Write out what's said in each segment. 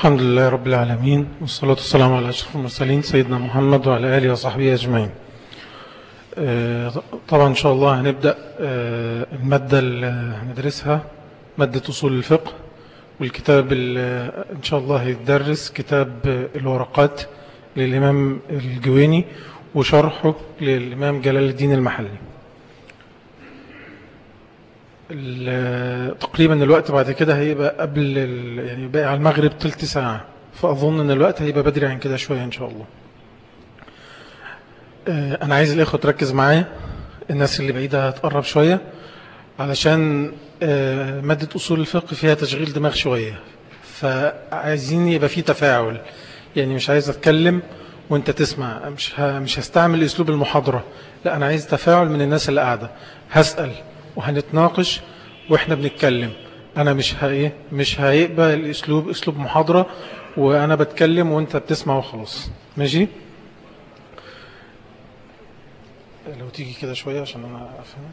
الحمد لله رب العالمين والصلاة والسلام على أشرف المرسلين سيدنا محمد وعلى آله وصحبه أجمعين. آه، طبعا إن شاء الله هنبدأ آه، المادة اللي هندرسها مادة أصول الفقه والكتاب اللي إن شاء الله هيتدرس كتاب الورقات للإمام الجويني وشرحه للإمام جلال الدين المحلي. ال- تقريبا الوقت بعد كده هيبقى قبل يعني باقي على المغرب تلت ساعة. فأظن أن الوقت هيبقى بدري عن كده شوية إن شاء الله. آه، أنا عايز الإخوة تركز معايا. الناس اللي بعيدة هتقرب شوية. علشان آه، مادة أصول الفقه فيها تشغيل دماغ شوية. فعايزين يبقى فيه تفاعل. يعني مش عايز أتكلم وأنت تسمع. مش مش هستعمل أسلوب المحاضرة. لا أنا عايز تفاعل من الناس اللي قاعدة. هسأل. وهنتناقش وإحنا بنتكلم. أنا مش هايه مش هيبقى الأسلوب أسلوب محاضرة وأنا بتكلم وأنت بتسمع وخلاص. ماشي؟ لو تيجي كده شوية عشان أنا أفهم.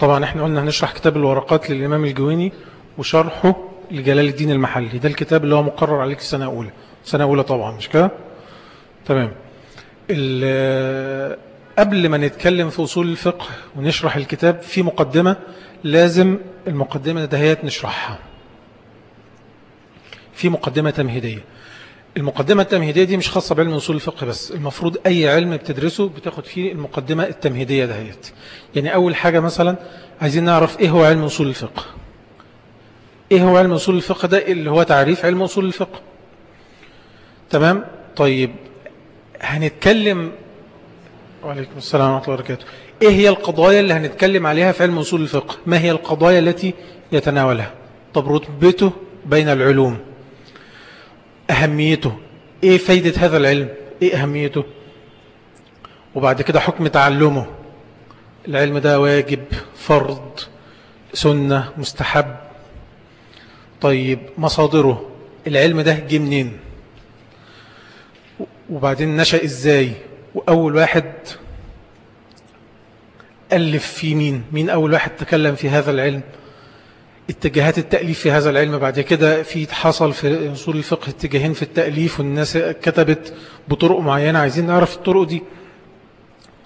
طبعا إحنا قلنا هنشرح كتاب الورقات للإمام الجويني وشرحه لجلال الدين المحلي. ده الكتاب اللي هو مقرر عليك سنة اولى سنة اولى طبعا مش كده؟ تمام. قبل ما نتكلم في أصول الفقه ونشرح الكتاب في مقدمة لازم المقدمة دهيت نشرحها. في مقدمة تمهيدية. المقدمة التمهيدية دي مش خاصة بعلم أصول الفقه بس المفروض أي علم بتدرسه بتاخد فيه المقدمة التمهيدية دهيت. يعني أول حاجة مثلا عايزين نعرف إيه هو علم أصول الفقه. إيه هو علم أصول الفقه ده؟ اللي هو تعريف علم أصول الفقه. تمام؟ طيب هنتكلم وعليكم السلام ورحمة الله وبركاته. إيه هي القضايا اللي هنتكلم عليها في علم أصول الفقه؟ ما هي القضايا التي يتناولها؟ طب رتبته بين العلوم. أهميته. إيه فايدة هذا العلم؟ إيه أهميته؟ وبعد كده حكم تعلمه. العلم ده واجب فرض سنة مستحب. طيب مصادره. العلم ده جه منين؟ وبعدين نشأ إزاي؟ وأول واحد ألف في مين مين أول واحد تكلم في هذا العلم؟ اتجاهات التأليف في هذا العلم. بعد كده في حصل في أصول الفقه اتجاهين في التأليف والناس كتبت بطرق معينة. عايزين نعرف الطرق دي.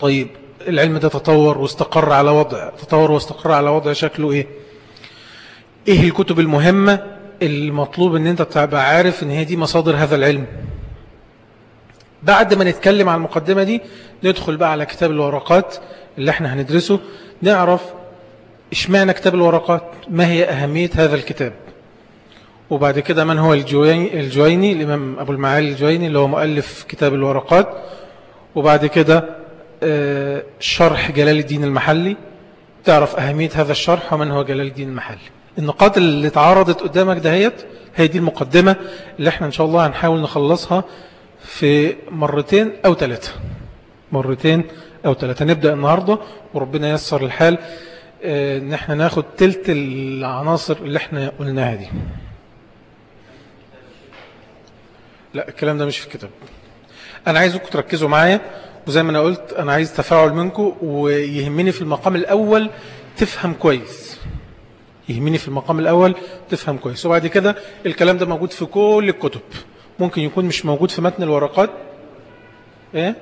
طيب العلم ده تطور واستقر على وضع تطور واستقر على وضع شكله إيه؟ إيه الكتب المهمة؟ المطلوب إن أنت تبقى عارف إن هي دي مصادر هذا العلم. بعد ما نتكلم عن المقدمة دي ندخل بقى على كتاب الورقات اللي إحنا هندرسه. نعرف اشمعنى كتاب الورقات ما هي أهمية هذا الكتاب. وبعد كده من هو الجويني, الجويني؟ الإمام أبو المعالي الجويني اللي هو مؤلف كتاب الورقات. وبعد كده آه، شرح جلال الدين المحلي. تعرف أهمية هذا الشرح ومن هو جلال الدين المحلي. النقاط اللي اتعرضت قدامك دهيت هي دي المقدمة اللي إحنا إن شاء الله هنحاول نخلصها في مرتين أو ثلاثة. مرتين أو ثلاثة. نبدأ النهاردة وربنا يسر الحال. آه، إن إحنا ناخد تلت العناصر اللي إحنا قلناها دي. لا الكلام ده مش في الكتاب. أنا عايزكم تركزوا معايا. وزي ما أنا قلت أنا عايز تفاعل منكم ويهمني في المقام الأول تفهم كويس. يهمني في المقام الأول تفهم كويس. وبعد كده الكلام ده موجود في كل الكتب. ممكن يكون مش موجود في متن الورقات. إيه؟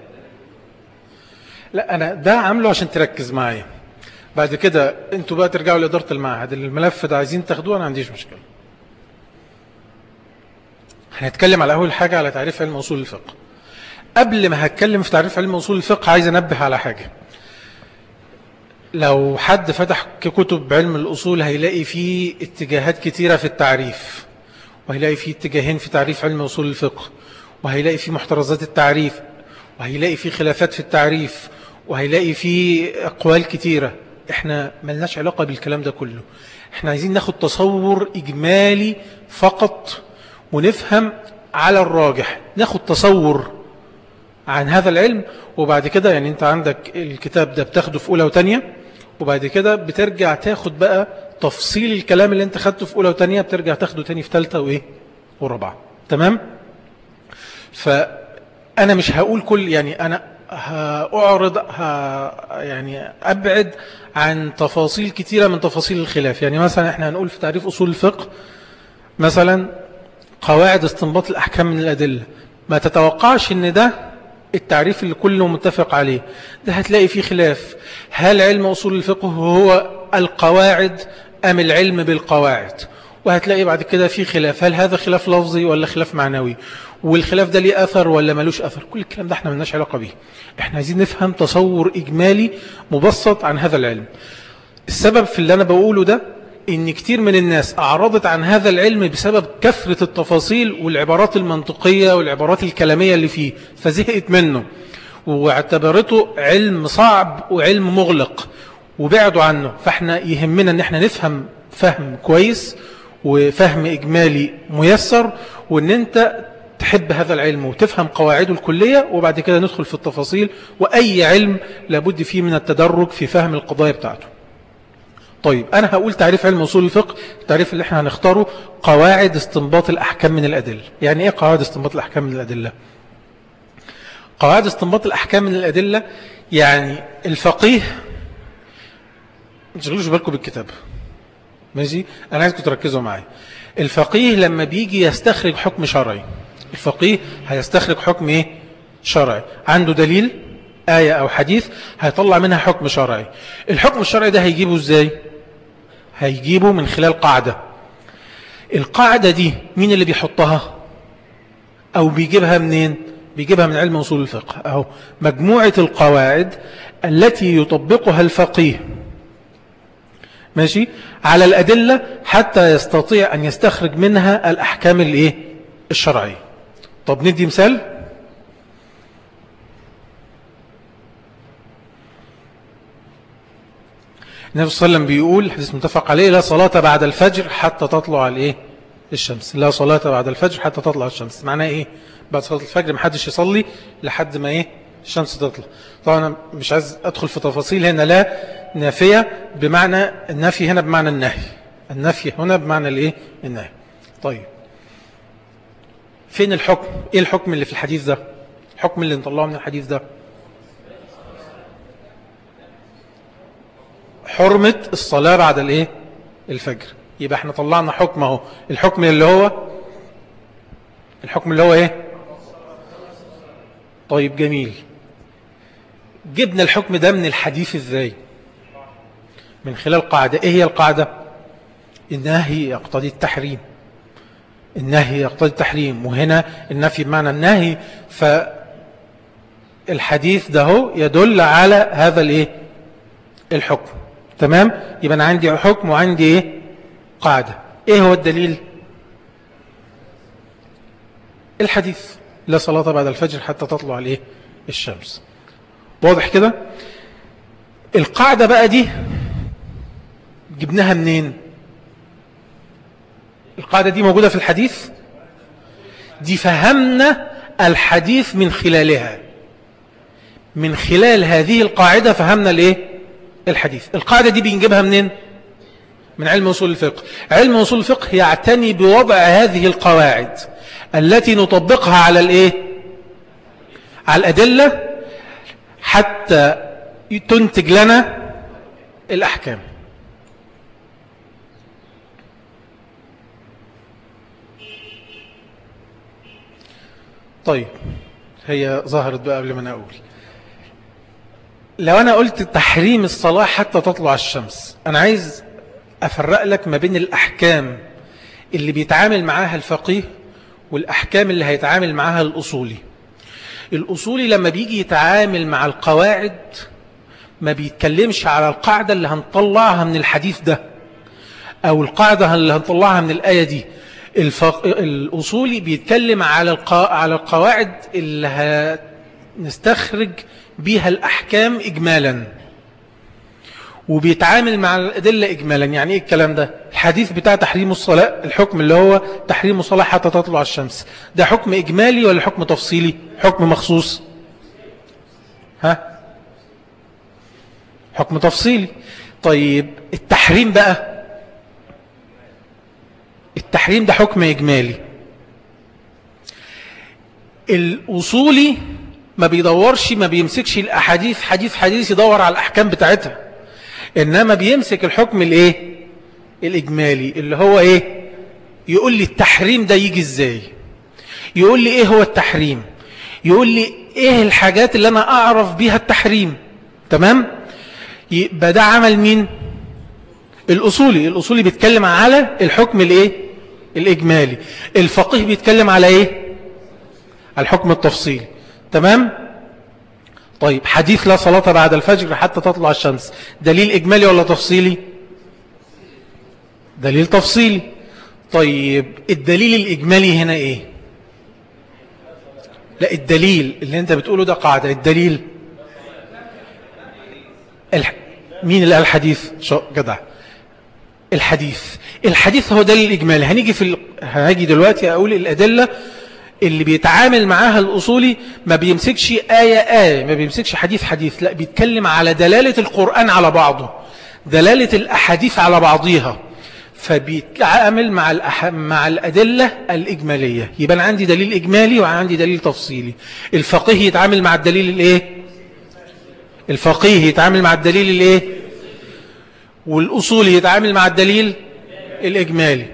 لا أنا ده عامله عشان تركز معايا. بعد كده أنتوا بقى ترجعوا لإدارة المعهد. الملف ده عايزين تاخدوه أنا ما عنديش مشكلة. هنتكلم على أول حاجة على تعريف علم أصول الفقه. قبل ما هتكلم في تعريف علم أصول الفقه عايز أنبه على حاجة. لو حد فتح كتب علم الأصول هيلاقي فيه اتجاهات كتيرة في التعريف. وهيلاقي فيه اتجاهين في تعريف علم أصول الفقه وهيلاقي فيه محترزات التعريف وهيلاقي فيه خلافات في التعريف وهيلاقي فيه أقوال كتيرة. إحنا ملناش علاقة بالكلام ده كله. إحنا عايزين ناخد تصور إجمالي فقط ونفهم على الراجح. ناخد تصور عن هذا العلم وبعد كده يعني أنت عندك الكتاب ده بتاخده في أولى وتانية وبعد كده بترجع تاخد بقى تفصيل الكلام اللي انت خدته في أولى وتانية بترجع تاخده تاني في تالتة وإيه؟ ورابعة. تمام؟ فأنا مش هقول كل يعني أنا هأعرض يعني أبعد عن تفاصيل كثيرة من تفاصيل الخلاف. يعني مثلا إحنا هنقول في تعريف أصول الفقه مثلا قواعد استنباط الأحكام من الأدلة. ما تتوقعش إن ده التعريف اللي كله متفق عليه. ده هتلاقي فيه خلاف. هل علم أصول الفقه هو القواعد أم العلم بالقواعد؟ وهتلاقي بعد كده في خلاف. هل هذا خلاف لفظي ولا خلاف معنوي؟ والخلاف ده ليه أثر ولا ملوش أثر؟ كل الكلام ده إحنا ملناش علاقة به إحنا عايزين نفهم تصور إجمالي مبسط عن هذا العلم. السبب في اللي أنا بقوله ده إن كتير من الناس أعرضت عن هذا العلم بسبب كثرة التفاصيل والعبارات المنطقية والعبارات الكلامية اللي فيه فزهقت منه. واعتبرته علم صعب وعلم مغلق. وبعدوا عنه. فاحنا يهمنا ان إحنا نفهم فهم كويس وفهم إجمالي ميسر وإن انت تحب هذا العلم وتفهم قواعده الكلية وبعد كده ندخل في التفاصيل وأي علم لابد فيه من التدرج في فهم القضايا بتاعته. طيب أنا هقول تعريف علم أصول الفقه التعريف اللي إحنا هنختاره قواعد استنباط الأحكام من الأدلة. يعني إيه قواعد استنباط الأحكام من الأدلة؟ قواعد استنباط الأحكام من الأدلة يعني الفقيه ما تشغلوش بالكم بالكتاب. ماشي؟ أنا عايزكم تركزوا معايا. الفقيه لما بيجي يستخرج حكم شرعي الفقيه هيستخرج حكم إيه؟ شرعي. عنده دليل آية أو حديث هيطلع منها حكم شرعي. الحكم الشرعي ده هيجيبه إزاي؟ هيجيبه من خلال قاعدة. القاعدة دي مين اللي بيحطها؟ أو بيجيبها منين؟ بيجيبها من علم أصول الفقه. أو مجموعة القواعد التي يطبقها الفقيه. ماشي؟ على الأدلة حتى يستطيع أن يستخرج منها الأحكام الإيه؟ الشرعية. طب ندي مثال. النبي صلى الله عليه وسلم بيقول حديث متفق عليه لا صلاة بعد الفجر حتى تطلع الإيه؟ الشمس. لا صلاة بعد الفجر حتى تطلع الشمس. معناه إيه؟ بعد صلاة الفجر محدش يصلي لحد ما إيه؟ الشمس تطلع. طبعا مش عايز أدخل في تفاصيل هنا لا. نافية بمعنى النفي هنا بمعنى النهي. النفي هنا بمعنى الايه؟ النهي. طيب. فين الحكم؟ إيه الحكم اللي في الحديث ده؟ الحكم اللي نطلعه من الحديث ده؟ حرمة الصلاة بعد الايه؟ الفجر. يبقى إحنا طلعنا حكم اهو. الحكم اللي هو؟ الحكم اللي هو إيه؟ طيب جميل. جبنا الحكم ده من الحديث إزاي؟ من خلال قاعدة. إيه هي القاعدة؟ النهي يقتضي التحريم. النهي يقتضي التحريم. وهنا النفي بمعنى النهي فالحديث ده هو يدل على هذا الإيه؟ الحكم. تمام؟ يبقى أنا عندي حكم وعندي إيه؟ قاعدة. إيه هو الدليل؟ الحديث. لا صلاة بعد الفجر حتى تطلع الإيه؟ الشمس. واضح كده؟ القاعدة بقى دي جبناها منين؟ القاعدة دي موجودة في الحديث؟ دي فهمنا الحديث من خلالها. من خلال هذه القاعدة فهمنا الايه؟ الحديث. القاعدة دي بنجيبها منين؟ من علم أصول الفقه. علم أصول الفقه يعتني بوضع هذه القواعد التي نطبقها على الايه؟ على الأدلة حتى تنتج لنا الأحكام. طيب هي ظهرت بقى قبل ما أنا أقول. لو أنا قلت تحريم الصلاة حتى تطلع الشمس أنا عايز أفرق لك ما بين الأحكام اللي بيتعامل معاها الفقيه والأحكام اللي هيتعامل معاها الأصولي. الأصولي لما بيجي يتعامل مع القواعد ما بيتكلمش على القاعدة اللي هنطلعها من الحديث ده أو القاعدة اللي هنطلعها من الآية دي. الفق... الأصولي بيتكلم على القا... على القواعد اللي هنستخرج بيها الأحكام إجمالا. وبيتعامل مع الأدلة إجمالا. يعني إيه الكلام ده؟ الحديث بتاع تحريم الصلاة الحكم اللي هو تحريم الصلاة حتى تطلع الشمس. ده حكم إجمالي ولا حكم تفصيلي؟ حكم مخصوص. ها؟ حكم تفصيلي. طيب التحريم بقى. التحريم ده حكم إجمالي. الأصولي ما بيدورش ما بيمسكش الأحاديث حديث حديث يدور على الأحكام بتاعتها. إنما بيمسك الحكم الإيه؟ الإجمالي اللي هو إيه؟ يقول لي التحريم ده يجي إزاي؟ يقول لي إيه هو التحريم؟ يقول لي إيه الحاجات اللي أنا أعرف بيها التحريم؟ تمام؟ يبقى ده عمل مين؟ الأصولي. الأصولي بيتكلم على الحكم الإيه؟ الإجمالي. الفقيه بيتكلم على إيه؟ الحكم التفصيلي. تمام؟ طيب حديث لا صلاة بعد الفجر حتى تطلع الشمس. دليل إجمالي ولا تفصيلي؟ دليل تفصيلي. طيب الدليل الإجمالي هنا إيه؟ لا الدليل اللي أنت بتقوله ده قاعدة. الدليل الح... مين اللي قال الحديث؟ جدع. الحديث. الحديث هو دليل إجمالي هنيجي في ال... هاجي دلوقتي أقول الأدلة اللي بيتعامل معاها الأصولي ما بيمسكش آية آية ما بيمسكش حديث حديث لا بيتكلم على دلالة القرآن على بعضه دلالة الأحاديث على بعضها فبيتعامل مع الأح... مع الأدلة الإجمالية. يبقى عندي دليل إجمالي وعندي دليل تفصيلي. الفقيه يتعامل مع الدليل الإيه؟ الفقيه يتعامل مع الدليل الإيه؟ والأصولي يتعامل مع الدليل الإجمالي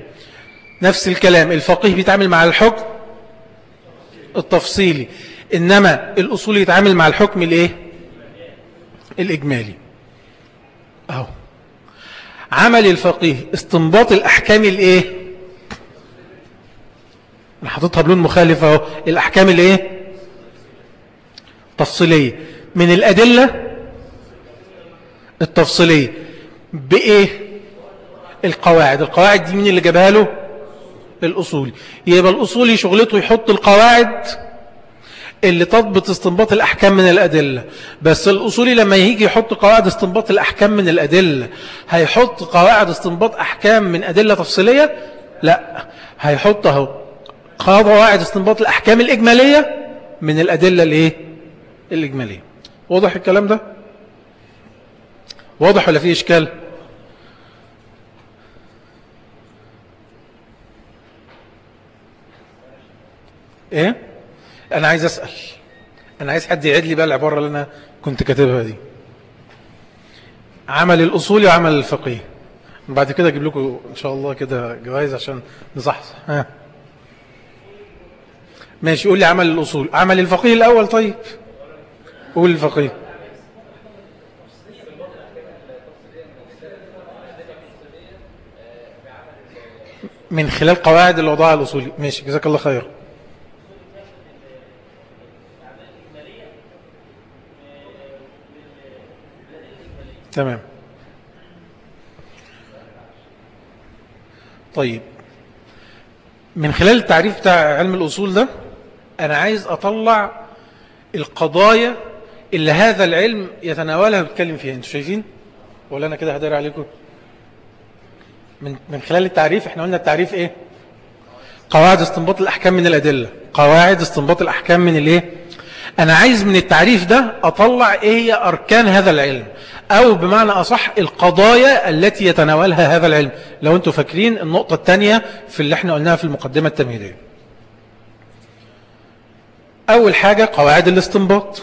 نفس الكلام الفقيه بيتعامل مع الحكم التفصيلي إنما الأصول يتعامل مع الحكم الإيه؟ الإجمالي أهو عمل الفقيه استنباط الأحكام الإيه؟ أنا حاططها بلون مخالف أهو الأحكام الإيه؟ تفصيلية من الأدلة التفصيلية بإيه؟ القواعد. القواعد دي مين اللي جابها له؟ الأصولي. يبقى الأصولي شغلته يحط القواعد اللي تضبط استنباط الأحكام من الأدلة. بس الأصولي لما يجي يحط قواعد استنباط الأحكام من الأدلة هيحط قواعد استنباط أحكام من أدلة تفصيلية؟ لا. هيحطها قواعد استنباط الأحكام الإجمالية من الأدلة الإيه؟ الإجمالية. واضح الكلام ده؟ واضح ولا فيه إشكال؟ إيه؟ أنا عايز أسأل. أنا عايز حد يعيد لي بقى العبارة اللي أنا كنت كاتبها دي. عمل الاصولي وعمل الفقيه. بعد كده أجيب لكم إن شاء الله كده جوائز عشان نصحصح. ها. ماشي قول لي عمل الأصول. عمل الفقيه الأول طيب. قول الفقيه. من خلال قواعد الوضع الأصولي. ماشي جزاك الله خير تمام. طيب من خلال التعريف بتاع علم الأصول ده أنا عايز أطلع القضايا اللي هذا العلم يتناولها ويتكلم فيها. أنتوا شايفين؟ ولا أنا كده هداري عليكم؟ من, من خلال التعريف إحنا قلنا التعريف إيه؟ قواعد استنباط الأحكام من الأدلة. قواعد استنباط الأحكام من الإيه؟ أنا عايز من التعريف ده أطلع إيه هي أركان هذا العلم. أو بمعنى أصح القضايا التي يتناولها هذا العلم. لو أنتم فاكرين النقطة الثانية في اللي إحنا قلناها في المقدمة التمهيدية. أول حاجة قواعد الاستنباط.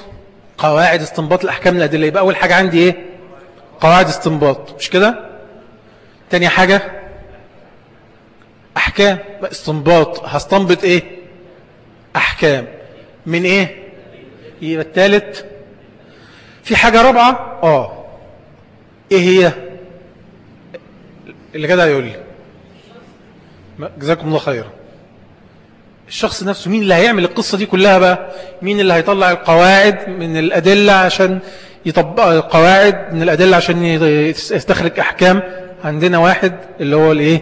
قواعد استنباط الأحكام الأدلة. يبقى أول حاجة عندي إيه؟ قواعد استنباط. مش كده؟ تاني حاجة أحكام. استنباط. هستنبط إيه؟ أحكام. من إيه؟ يبقى الثالث في حاجة رابعة؟ آه. إيه هي؟ اللي كده يقول لي. جزاكم الله خيرا. الشخص نفسه مين اللي هيعمل القصة دي كلها بقى؟ مين اللي هيطلع القواعد من الأدلة عشان يطبق القواعد من الأدلة عشان يستخرج أحكام؟ عندنا واحد اللي هو الإيه؟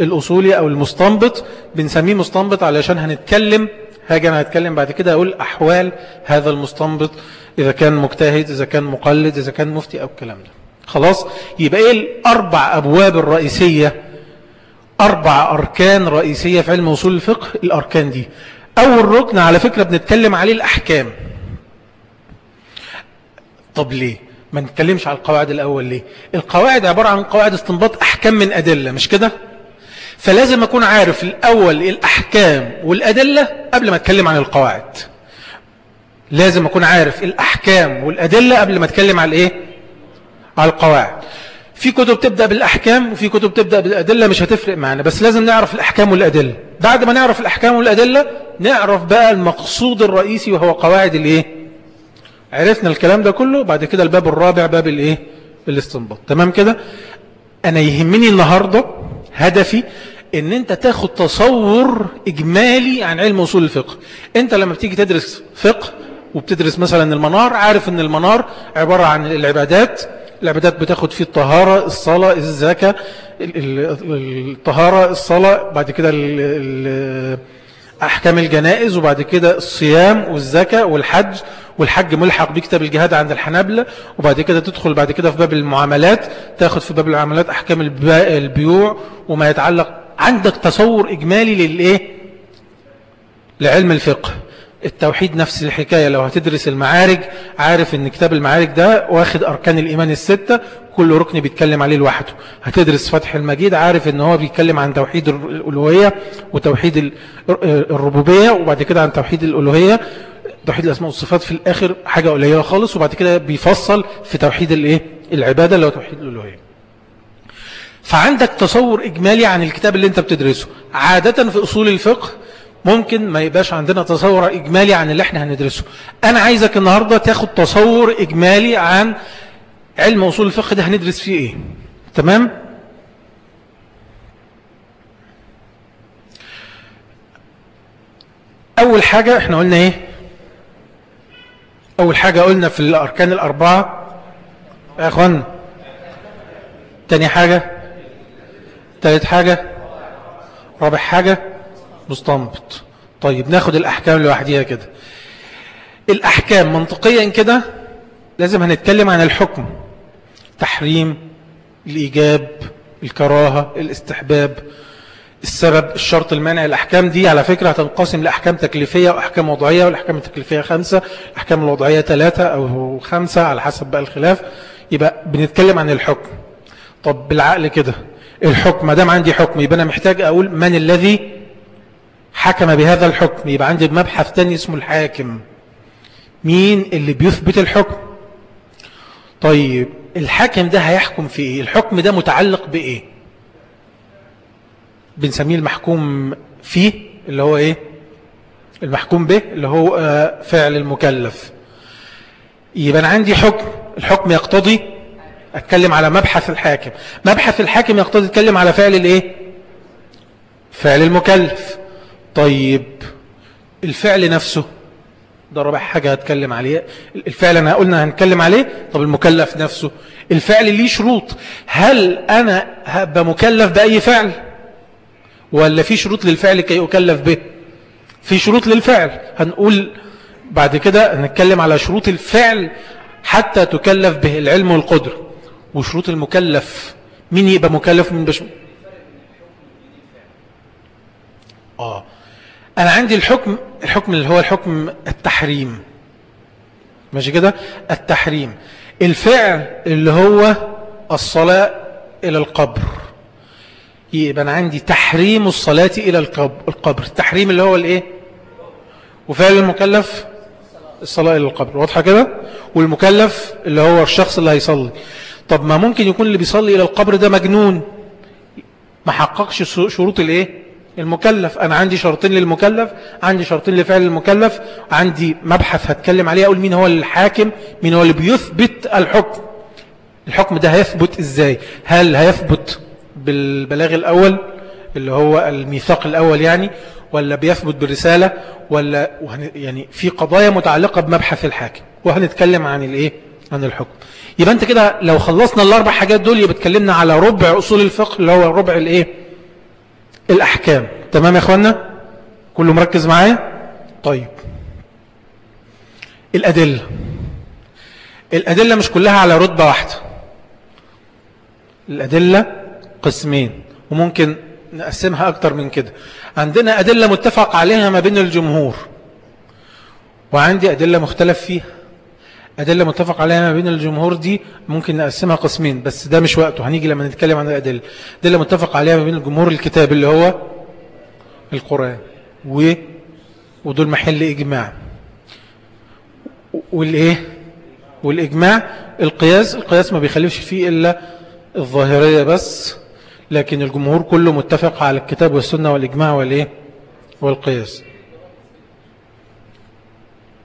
الأصولي أو المستنبط. بنسميه مستنبط علشان هنتكلم. هاجي أنا هتكلم بعد كده أقول أحوال هذا المستنبط إذا كان مجتهد إذا كان مقلد إذا كان مفتي أو الكلام ده. خلاص؟ يبقى إيه الأربع أبواب الرئيسية؟ أربع أركان رئيسية في علم وصول الفقه الأركان دي. أول ركن على فكرة بنتكلم عليه الأحكام. طب ليه؟ ما نتكلمش على القواعد الأول ليه؟ القواعد عبارة عن قواعد استنباط أحكام من أدلة مش كده؟ فلازم أكون عارف الأول الأحكام والأدلة قبل ما أتكلم عن القواعد. لازم أكون عارف الأحكام والأدلة قبل ما أتكلم على الإيه؟ على القواعد. في كتب تبدأ بالأحكام وفي كتب تبدأ بالأدلة مش هتفرق معنا بس لازم نعرف الأحكام والأدلة. بعد ما نعرف الأحكام والأدلة نعرف بقى المقصود الرئيسي وهو قواعد الإيه؟ عرفنا الكلام ده كله بعد كده الباب الرابع باب الإيه؟ الاستنباط. تمام كده؟ أنا يهمني النهاردة هدفي إن أنت تاخد تصور إجمالي عن علم اصول الفقه. أنت لما بتيجي تدرس فقه وبتدرس مثلا المنار عارف إن المنار عبارة عن العبادات العبادات بتاخد فيه الطهارة الصلاة الزكاة الطهارة الصلاة بعد كده أحكام الجنائز وبعد كده الصيام والزكاة والحج والحج ملحق بكتاب الجهاد عند الحنابلة وبعد كده تدخل بعد كده في باب المعاملات تاخد في باب المعاملات أحكام البيوع وما يتعلق عندك تصور إجمالي للإيه؟ لعلم الفقه. التوحيد نفس الحكاية. لو هتدرس المعارج عارف إن كتاب المعارج ده واخد أركان الإيمان الستة كل ركن بيتكلم عليه لوحده. هتدرس فتح المجيد عارف إن هو بيتكلم عن توحيد الألوهية وتوحيد الربوبية وبعد كده عن توحيد الألوهية. توحيد الأسماء والصفات في الآخر حاجة قليلة خالص وبعد كده بيفصل في توحيد الايه العبادة اللي هو توحيد الألوهية. فعندك تصور إجمالي عن الكتاب اللي أنت بتدرسه. عادة في أصول الفقه ممكن ما يبقاش عندنا تصور إجمالي عن اللي إحنا هندرسه. أنا عايزك النهاردة تاخد تصور إجمالي عن علم أصول الفقه ده هندرس فيه إيه. تمام؟ أول حاجة إحنا قلنا إيه؟ أول حاجة قلنا في الأركان الأربعة. يا أخوان تاني حاجة تالت حاجة رابع حاجة. مستنبط. طيب ناخد الأحكام لوحديها كده. الأحكام منطقيا كده لازم هنتكلم عن الحكم. تحريم الإيجاب الكراهة الاستحباب السبب الشرط المانع. الأحكام دي على فكرة هتنقسم لأحكام تكليفية وأحكام وضعية والأحكام التكليفية خمسة الأحكام الوضعية ثلاثة أو خمسة على حسب بقى الخلاف. يبقى بنتكلم عن الحكم. طب بالعقل كده الحكم ما دام عندي حكم يبقى أنا محتاج أقول من الذي حكم بهذا الحكم. يبقى عندي مبحث تاني اسمه الحاكم. مين اللي بيثبت الحكم؟ طيب الحاكم ده هيحكم في إيه؟ الحكم ده متعلق بإيه؟ بنسميه المحكوم فيه اللي هو إيه؟ المحكوم به اللي هو فعل المكلف. يبقى أنا عندي حكم. الحكم يقتضي أتكلم على مبحث الحاكم. مبحث الحاكم يقتضي أتكلم على فعل الإيه؟ فعل المكلف. طيب الفعل نفسه ده رابع حاجة هتكلم عليه. الفعل أنا قلنا هنتكلم عليه طب المكلف نفسه؟ الفعل ليه شروط؟ هل أنا هبقى مكلف بأي فعل؟ ولا في شروط للفعل كي أكلف به؟ في شروط للفعل. هنقول بعد كده هنتكلم على شروط الفعل حتى تكلف به العلم والقدر. وشروط المكلف مين يبقى مكلف من بش آه. أنا عندي الحكم الحكم اللي هو الحكم التحريم. ماشي كده؟ التحريم. الفعل اللي هو الصلاة إلى القبر. يبقى أنا عندي تحريم الصلاة إلى القبر. التحريم اللي هو الإيه؟ وفعل المكلف الصلاة إلى القبر. واضحة كده؟ والمكلف اللي هو الشخص اللي هيصلي. طب ما ممكن يكون اللي بيصلي إلى القبر ده مجنون. ما حققش شروط الإيه؟ المكلف أنا عندي شرطين للمكلف عندي شرطين لفعل المكلف عندي مبحث هتكلم عليه أقول مين هو الحاكم مين هو اللي بيثبت الحكم. الحكم ده هيثبت إزاي؟ هل هيثبت بالبلاغ الأول اللي هو الميثاق الأول يعني ولا بيثبت بالرسالة ولا يعني في قضايا متعلقة بمبحث الحاكم. وهنتكلم عن الإيه؟ عن الحكم. يبقى أنت كده لو خلصنا الأربع حاجات دول يبقى اتكلمنا على ربع أصول الفقه اللي هو ربع الإيه؟ الأحكام. تمام يا أخوانا كله مركز معايا؟ طيب. الأدلة. الأدلة مش كلها على رتبة واحدة. الأدلة قسمين وممكن نقسمها أكتر من كده. عندنا أدلة متفق عليها ما بين الجمهور وعندي أدلة مختلف فيها. أدلة متفق عليها ما بين الجمهور دي ممكن نقسمها قسمين بس ده مش وقته هنيجي لما نتكلم عن الأدلة. أدلة متفق عليها ما بين الجمهور الكتاب اللي هو القرآن و ودول محل إجماع. والإيه؟ والإجماع القياس القياس ما بيخلفش فيه إلا الظاهرية بس لكن الجمهور كله متفق على الكتاب والسنة والإجماع والإيه؟ والقياس.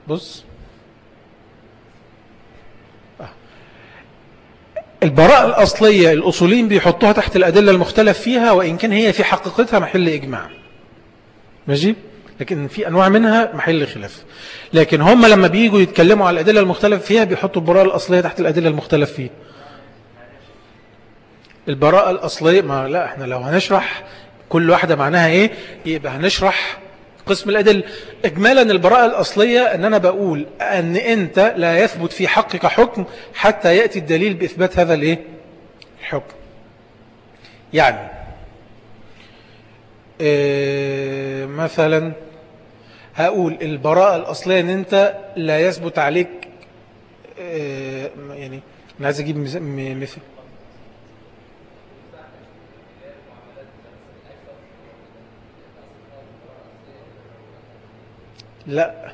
بص. البراءة الأصلية الأصولين بيحطوها تحت الأدلة المختلف فيها وإن كان هي في حقيقتها محل إجماع. ماشي؟ لكن في أنواع منها محل خلاف. لكن هم لما بييجوا يتكلموا على الأدلة المختلف فيها بيحطوا البراءة الأصلية تحت الأدلة المختلف فيها البراءة الأصلية ما لا إحنا لو هنشرح كل واحدة معناها إيه يبقى هنشرح قسم الأدل إجمالا البراءة الأصلية أن أنا بقول أن أنت لا يثبت في حقك حكم حتى يأتي الدليل بإثبات هذا الإيه؟ الحكم. يعني إيه مثلا هقول البراءة الأصلية أن أنت لا يثبت عليك إيه يعني أنا عايز أجيب مثل لا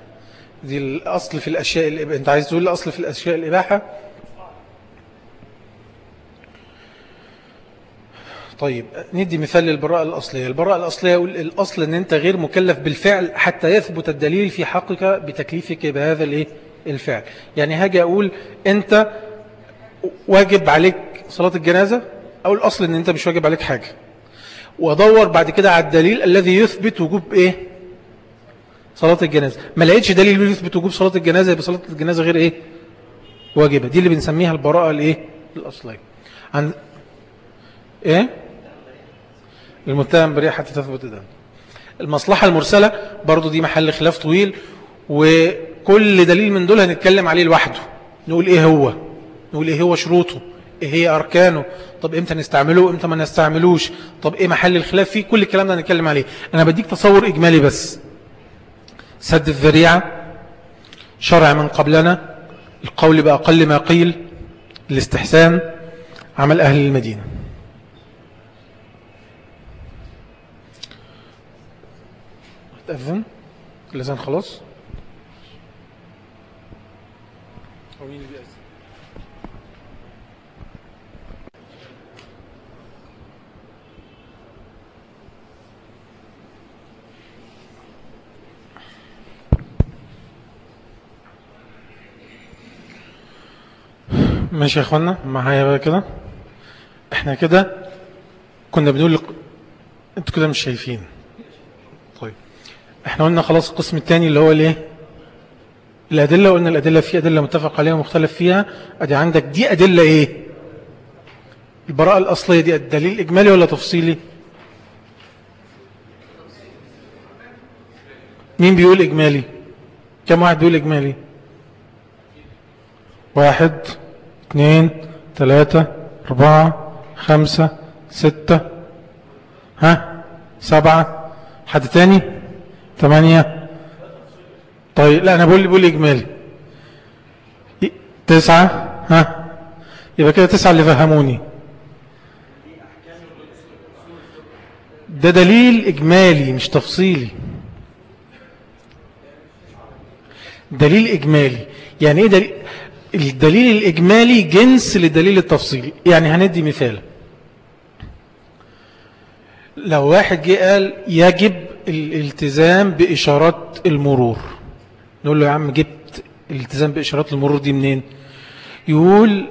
دي الأصل في الأشياء الإباحة أنت عايز تقول الأصل في الأشياء الإباحة؟ طيب ندي مثال للبراءة الأصلية. البراءة الأصلية الأصل أن أنت غير مكلف بالفعل حتى يثبت الدليل في حقك بتكليفك بهذا الإيه؟ الفعل. يعني هاجي أقول أنت واجب عليك صلاة الجنازة؟ أو الأصل أن أنت مش واجب عليك حاجة. وأدور بعد كده على الدليل الذي يثبت وجوب إيه؟ صلاة الجنازة. ما لقيتش دليل يثبت وجوب صلاة الجنازة يبقى صلاة الجنازة غير إيه؟ واجبة. دي اللي بنسميها البراءة الإيه؟ الأصلية. عن إيه؟ المتهم بريء حتى تثبت ده. المصلحة المرسلة برضو دي محل خلاف طويل وكل دليل من دول هنتكلم عليه لوحده. نقول إيه هو؟ نقول إيه هو شروطه؟ إيه هي أركانه؟ طب إمتى نستعمله؟ إمتى ما نستعملوش؟ طب إيه محل الخلاف فيه؟ كل الكلام ده هنتكلم عليه. أنا بديك تصور إجمالي بس. سد الذريعة شرع من قبلنا القول بأقل ما قيل الاستحسان عمل أهل المدينة. تأذن اللسان خلاص؟ ماشي يا إخوانا معايا بقى كده. إحنا كده كنا بنقول لك أنتوا كده مش شايفين. طيب إحنا قلنا خلاص القسم الثاني اللي هو الإيه؟ الأدلة قلنا الأدلة في أدلة متفق عليها ومختلف فيها. أدي عندك دي أدلة إيه؟ البراءة الأصلية دي الدليل إجمالي ولا تفصيلي؟ مين بيقول إجمالي؟ كم واحد بيقول إجمالي؟ واحد. اثنين ثلاثة أربعة خمسة ستة. ها؟ سبعة. حد تاني؟ ثمانية طيب لا أنا بقول بقول إجمالي. تسعة. ها؟ يبقى كده تسعة اللي فهموني. ده دليل إجمالي مش تفصيلي. دليل إجمالي. يعني إيه دليل؟ الدليل الإجمالي جنس للدليل التفصيلي يعني هندي مثال. لو واحد جه قال يجب الالتزام بإشارات المرور نقول له يا عم جبت الالتزام بإشارات المرور دي منين؟ يقول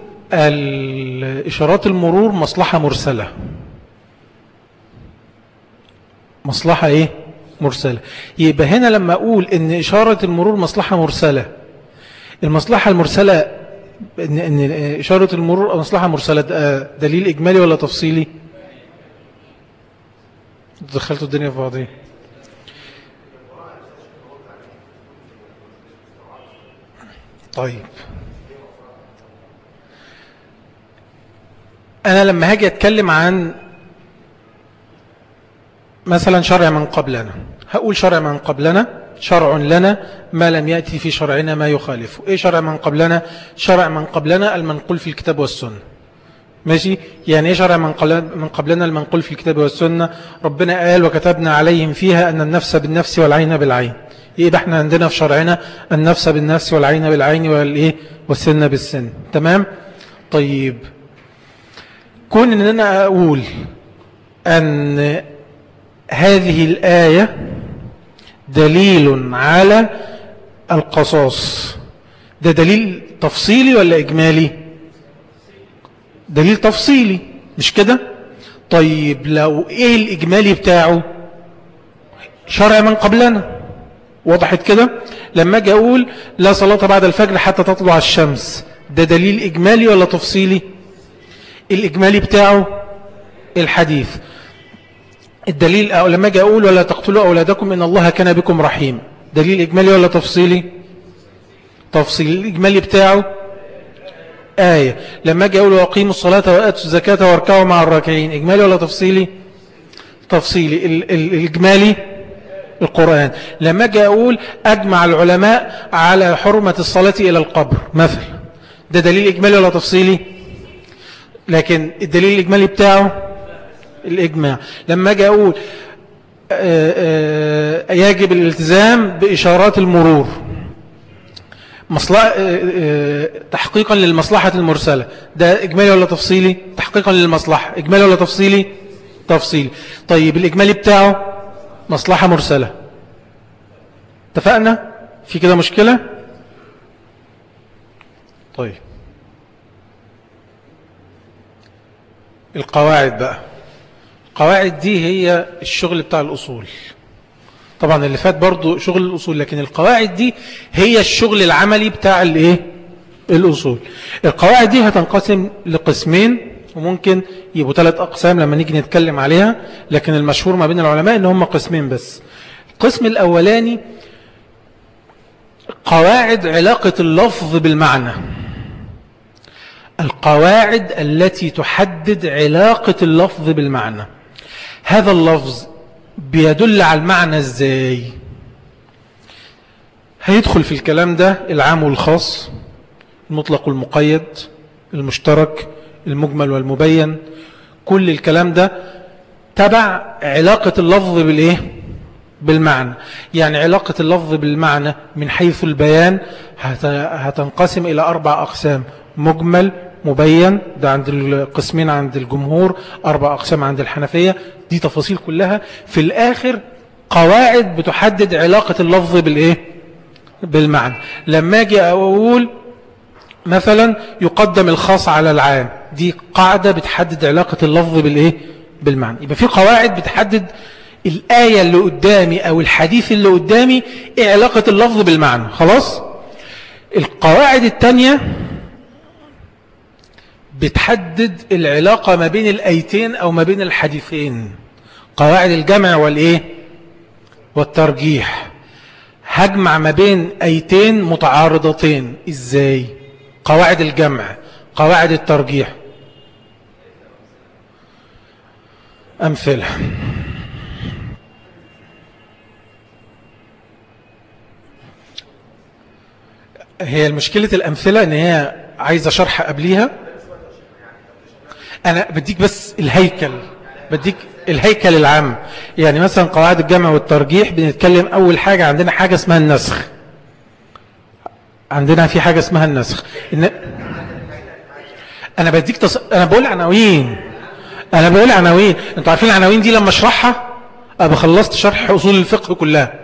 إشارات المرور مصلحة مرسلة. مصلحة إيه؟ مرسلة. يبقى هنا لما أقول إن إشارة المرور مصلحة مرسلة المصلحة المرسلة إن, إشارة المرور مصلحة مرسلة دليل إجمالي ولا تفصيلي؟ دخلتوا الدنيا في بعضها طيب. أنا لما هاجي أتكلم عن مثلا شرع من قبلنا هقول شرع من قبلنا شرع لنا ما لم يأتي في شرعنا ما يخالفه إيه شرع من قبلنا؟ شرع من قبلنا المنقول في الكتاب والسنة. ماشي؟ يعني إيه شرع من, قبلنا المنقول في الكتاب والسنة؟ ربنا قال وكتبنا عليهم فيها أن النفس بالنفس والعين بالعين. يبقى إحنا عندنا في شرعنا النفس بالنفس والعين بالعين والإيه والسن بالسن. تمام؟ طيب. كون ان أنا أقول أن هذه الآية دليل على القصاص. ده دليل تفصيلي ولا إجمالي؟ دليل تفصيلي مش كده؟ طيب لو إيه الإجمالي بتاعه؟ شرع من قبلنا. وضحت كده؟ لما أجي أقول لا صلاة بعد الفجر حتى تطلع الشمس. ده دليل إجمالي ولا تفصيلي؟ الإجمالي بتاعه الحديث. الدليل أو لما أجي أقول ولا تقتلوا أولادكم إن الله كان بكم رحيم. دليل إجمالي ولا تفصيلي؟ تفصيل الإجمالي بتاعه؟ آية. لما أجي أقول وأقيموا الصلاة وآتوا الزكاة واركعوا مع الراكعين إجمالي ولا تفصيلي؟ تفصيلي. الإجمالي القرآن. لما أجي أقول أجمع العلماء على حرمة الصلاة إلى القبر مثل. ده دليل إجمالي ولا تفصيلي؟ لكن الدليل الإجمالي بتاعه؟ الإجماع. لما أجي أقول آه، آه، يجب الالتزام بإشارات المرور. مصلحة آه، تحقيقا للمصلحة المرسلة. ده إجمالي ولا تفصيلي؟ تحقيقا للمصلحة. إجمالي ولا تفصيلي؟ تفصيلي. طيب الإجمالي بتاعه مصلحة مرسلة. اتفقنا؟ في كده مشكلة؟ طيب. القواعد بقى. القواعد دي هي الشغل بتاع الأصول. طبعا اللي فات برضو شغل الأصول لكن القواعد دي هي الشغل العملي بتاع الإيه؟ الأصول. القواعد دي هتنقسم لقسمين وممكن يبقوا ثلاث أقسام لما نيجي نتكلم عليها لكن المشهور ما بين العلماء إن هم قسمين بس. القسم الأولاني قواعد علاقة اللفظ بالمعنى. القواعد التي تحدد علاقة اللفظ بالمعنى. هذا اللفظ بيدل على المعنى إزاي؟ هيدخل في الكلام ده العام والخاص المطلق والمقيد المشترك المجمل والمبين. كل الكلام ده تبع علاقة اللفظ بالإيه؟ بالمعنى. يعني علاقة اللفظ بالمعنى من حيث البيان هتنقسم إلى أربع أقسام مجمل مبين ده عند القسمين عند الجمهور أربع أقسام عند الحنفية دي تفاصيل كلها. في الآخر قواعد بتحدد علاقة اللفظ بالإيه؟ بالمعنى. لما أجي أقول مثلا يقدم الخاص على العام دي قاعدة بتحدد علاقة اللفظ بالإيه؟ بالمعنى. يبقى في قواعد بتحدد الآية اللي قدامي أو الحديث اللي قدامي إيه علاقة اللفظ بالمعنى. خلاص؟ القواعد التانية بتحدد العلاقة ما بين الأيتين أو ما بين الحديثين. قواعد الجمع والإيه؟ والترجيح. هجمع ما بين أيتين متعارضتين. إزاي؟ قواعد الجمع قواعد الترجيح. أمثلة. هي المشكلة الأمثلة أن هي عايزة شرح قبليها. أنا بديك بس الهيكل بديك الهيكل العام. يعني مثلا قواعد الجمع والترجيح بنتكلم أول حاجة عندنا حاجة اسمها النسخ. عندنا في حاجة اسمها النسخ. إن أنا بديك تص... أنا بقول عناوين. أنا بقول عناوين. أنتوا عارفين العناوين دي لما أشرحها؟ أبقى خلصت شرح أصول الفقه كلها.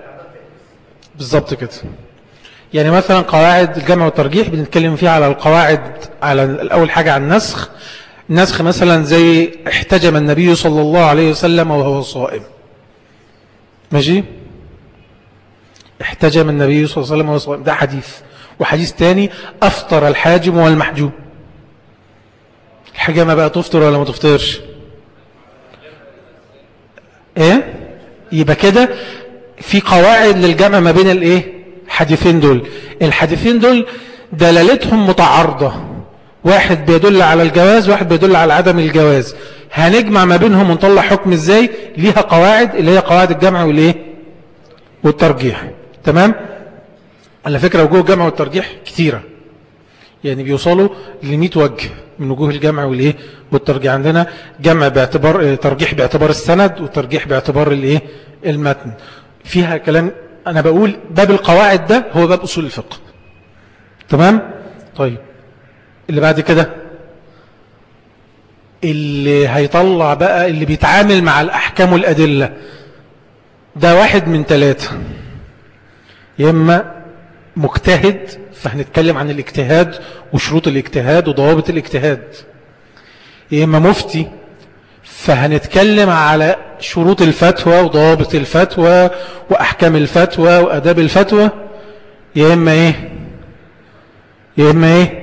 بالظبط كده. يعني مثلا قواعد الجمع والترجيح بنتكلم فيها على القواعد على الأول حاجة عن النسخ. نسخ مثلا زي احتجم النبي صلى الله عليه وسلم وهو صائم. ماشي؟ احتجم النبي صلى الله عليه وسلم وهو صائم. ده حديث. وحديث تاني أفطر الحاجم والمحجوم الحجامة بقى تفطر ولا ما تفطرش؟ إيه؟ يبقى كده في قواعد للجمع ما بين الإيه؟ حديثين دول. الحديثين دول دلالتهم متعارضة. واحد بيدل على الجواز واحد بيدل على عدم الجواز. هنجمع ما بينهم ونطلع حكم إزاي؟ ليها قواعد اللي هي قواعد الجمع والإيه؟ والترجيح. تمام؟ على فكرة وجوه الجمع والترجيح كثيرة يعني بيوصلوا ل 100 وجه من وجوه الجمع والإيه؟ والترجيح. عندنا جمع باعتبار ترجيح باعتبار السند وترجيح باعتبار الإيه؟ المتن. فيها كلام أنا بقول باب القواعد ده هو باب أصول الفقه. تمام؟ طيب. اللي بعد كده؟ اللي هيطلع بقى اللي بيتعامل مع الأحكام والأدلة ده واحد من ثلاثة يا إما مجتهد فهنتكلم عن الاجتهاد وشروط الاجتهاد وضوابط الاجتهاد. يا إما مفتي فهنتكلم على شروط الفتوى وضوابط الفتوى وأحكام الفتوى وأداب الفتوى. يا إما إيه؟ يا إما إيه؟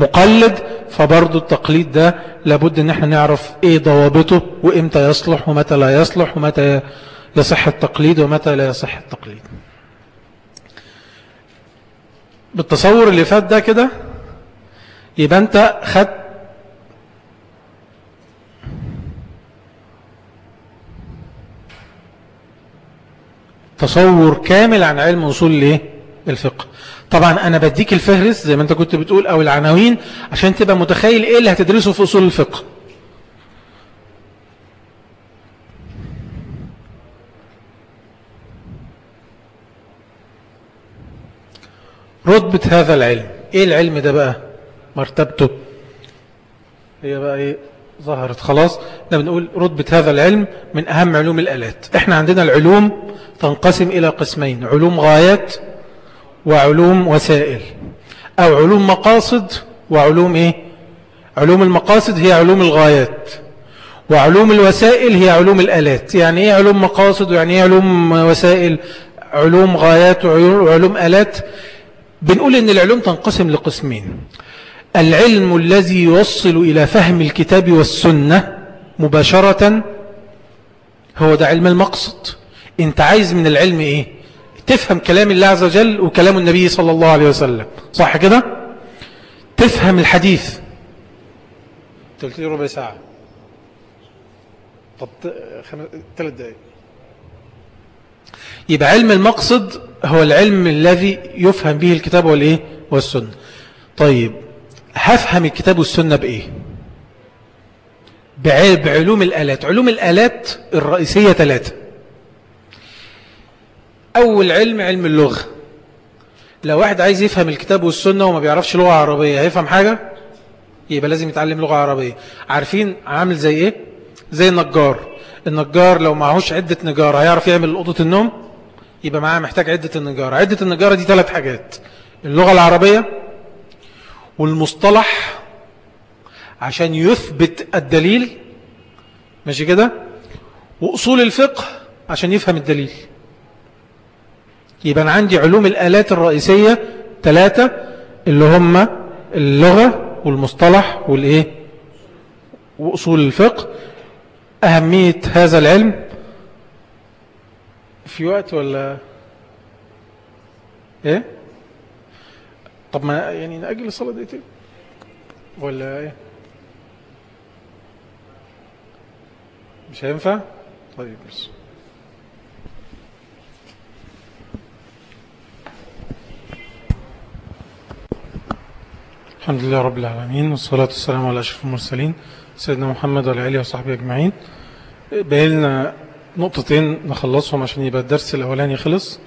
مقلد فبرضو التقليد ده لابد إن إحنا نعرف إيه ضوابطه وإمتى يصلح ومتى لا يصلح ومتى يصح التقليد ومتى لا يصح التقليد. بالتصور اللي فات ده كده يبقى أنت خدت تصور كامل عن علم أصول الإيه؟ الفقه. طبعا أنا بديك الفهرس زي ما أنت كنت بتقول أو العناوين عشان تبقى متخيل إيه اللي هتدرسه في أصول الفقه. رتبة هذا العلم إيه العلم ده بقى؟ مرتبته. هي بقى إيه؟ ظهرت. خلاص إحنا بنقول رتبة هذا العلم من أهم علوم الآلات. إحنا عندنا العلوم تنقسم إلى قسمين علوم غايات وعلوم وسائل. أو علوم مقاصد وعلوم إيه؟ علوم المقاصد هي علوم الغايات. وعلوم الوسائل هي علوم الآلات. يعني إيه علوم مقاصد ويعني إيه علوم وسائل؟ علوم غايات وعلوم آلات. بنقول إن العلوم تنقسم لقسمين. العلم الذي يوصل إلى فهم الكتاب والسنة مباشرة هو ده علم المقصد. أنت عايز من العلم إيه؟ تفهم كلام الله عز وجل وكلام النبي صلى الله عليه وسلم. صح كده؟ تفهم الحديث. قلت لي ربع ساعة. طب ثلاث دقائق يبقى علم المقصد هو العلم الذي يفهم به الكتاب والإيه؟ والسنة. طيب هفهم الكتاب والسنة بإيه؟ بعلوم الآلات. علوم الآلات الرئيسية ثلاثة. أول علم علم اللغة. لو واحد عايز يفهم الكتاب والسنة وما بيعرفش لغة عربية هيفهم حاجة؟ يبقى لازم يتعلم لغة عربية. عارفين عامل زي إيه؟ زي النجار. النجار لو معهوش عدة نجار هيعرف يعمل أوضة النوم؟ يبقى معاه محتاج عدة النجار. عدة النجارة دي ثلاث حاجات. اللغة العربية والمصطلح عشان يثبت الدليل. ماشي كده؟ وأصول الفقه عشان يفهم الدليل. يبقى أنا عندي علوم الآلات الرئيسية ثلاثة اللي هم اللغة والمصطلح والإيه؟ وأصول الفقه. أهمية هذا العلم. في وقت ولا؟ إيه؟ طب ما يعني نأجل الصلاة دقيقتين ولا إيه؟ مش هينفع؟ طيب بس. الحمد لله رب العالمين والصلاة والسلام على أشرف المرسلين سيدنا محمد وعلى آله وصحبه أجمعين. بقيلنا نقطتين نخلصهم عشان يبقى الدرس الأولاني خلص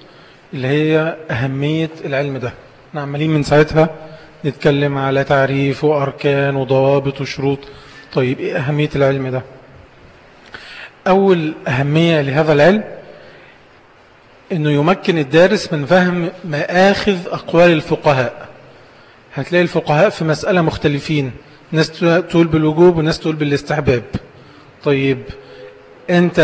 اللي هي أهمية العلم ده. إحنا عمالين من ساعتها نتكلم على تعريف وأركان وضوابط وشروط. طيب إيه أهمية العلم ده؟ أول أهمية لهذا العلم أنه يمكن الدارس من فهم مآخذ أقوال الفقهاء. هتلاقي الفقهاء في مسألة مختلفين. ناس تقول بالوجوب وناس تقول بالاستحباب. طيب أنت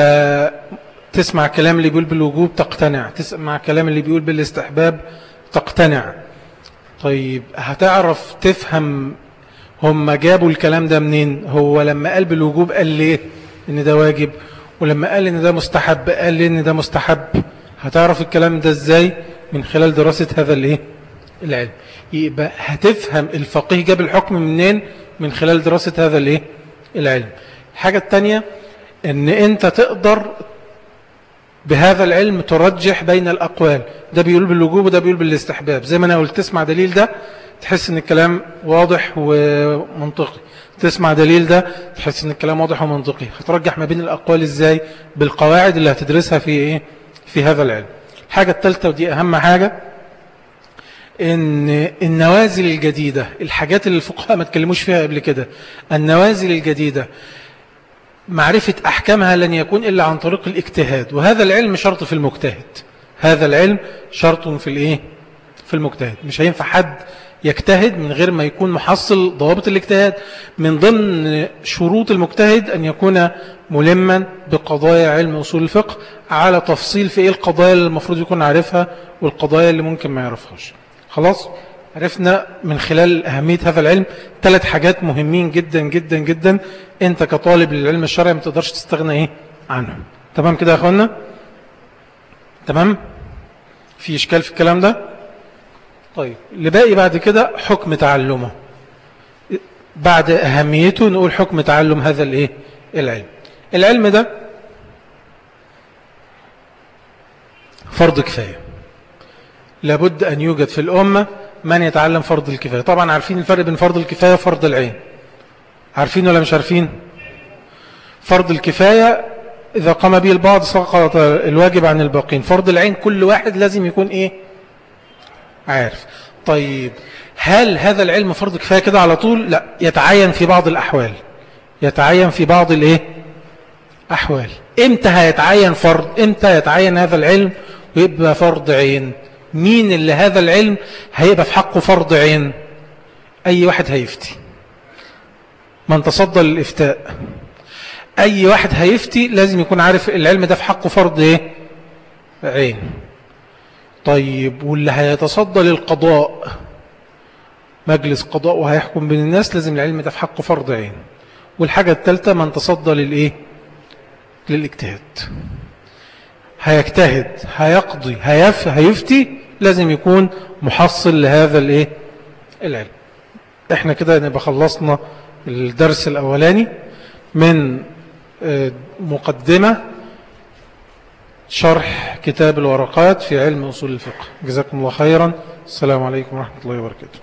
تسمع كلام اللي بيقول بالوجوب تقتنع. تسمع كلام اللي بيقول بالاستحباب تقتنع. طيب هتعرف تفهم هم جابوا الكلام ده منين؟ هو لما قال بالوجوب قال ليه إن ده واجب؟ ولما قال إن ده مستحب قال ليه إن ده مستحب؟ هتعرف الكلام ده إزاي من خلال دراسة هذا الإيه؟ العلم. يبقى هتفهم الفقيه جاب الحكم منين من خلال دراسة هذا الايه؟ العلم. الحاجة التانية إن أنت تقدر بهذا العلم ترجح بين الأقوال. ده بيقول بالوجوب وده بيقول بالاستحباب. زي ما أنا قلت تسمع دليل ده تحس إن الكلام واضح ومنطقي. تسمع دليل ده تحس إن الكلام واضح ومنطقي. هترجح ما بين الأقوال إزاي؟ بالقواعد اللي هتدرسها في إيه؟ في هذا العلم. الحاجة الثالثة ودي أهم حاجة. إن النوازل الجديدة الحاجات اللي الفقهاء ما تكلموش فيها قبل كده النوازل الجديدة معرفة أحكامها لن يكون إلا عن طريق الاجتهاد وهذا العلم شرط في المجتهد. هذا العلم شرط في الإيه؟ في المجتهد. مش هينفع حد يجتهد من غير ما يكون محصل ضوابط الاجتهاد من ضمن شروط المجتهد أن يكون ملما بقضايا علم أصول الفقه على تفصيل في إيه القضايا اللي المفروض يكون عارفها والقضايا اللي ممكن ما يعرفهاش. خلاص عرفنا من خلال أهمية هذا العلم ثلاث حاجات مهمين جدا جدا جدا أنت كطالب للعلم الشرعي ما تقدرش تستغنى إيه عنهم. تمام كده يا أخوانا تمام؟ في إشكال في الكلام ده؟ طيب اللي باقي بعد كده حكم تعلمه. بعد أهميته نقول حكم تعلم هذا الإيه؟ العلم. العلم ده فرض كفاية. لابد أن يوجد في الأمة من يتعلم فرض الكفاية. طبعا عارفين الفرق بين فرض الكفاية وفرض العين. عارفين ولا مش عارفين؟ فرض الكفاية إذا قام به البعض سقط الواجب عن الباقين. فرض العين كل واحد لازم يكون إيه؟ عارف. طيب هل هذا العلم فرض كفاية كده على طول؟ لا يتعين في بعض الأحوال. يتعين في بعض الإيه؟ أحوال. إمتى هيتعين فرض؟ إمتى يتعين هذا العلم؟ ويبقى فرض عين. مين اللي هذا العلم هيبقى في حقه فرض عين؟ أي واحد هيفتي. من تصدى للإفتاء. أي واحد هيفتي لازم يكون عارف العلم ده في حقه فرض إيه؟ عين. طيب واللي هيتصدى للقضاء مجلس قضاء وهيحكم بين الناس لازم العلم ده في حقه فرض عين. والحاجة الثالثة من تصدى للإيه؟ للإجتهاد. هيجتهد هيقضي هيف هيفتي لازم يكون محصل لهذا الايه؟ العلم. إحنا كده نبقى خلصنا الدرس الأولاني من آه، مقدمة شرح كتاب الورقات في علم أصول الفقه. جزاكم الله خيرا. السلام عليكم ورحمة الله وبركاته.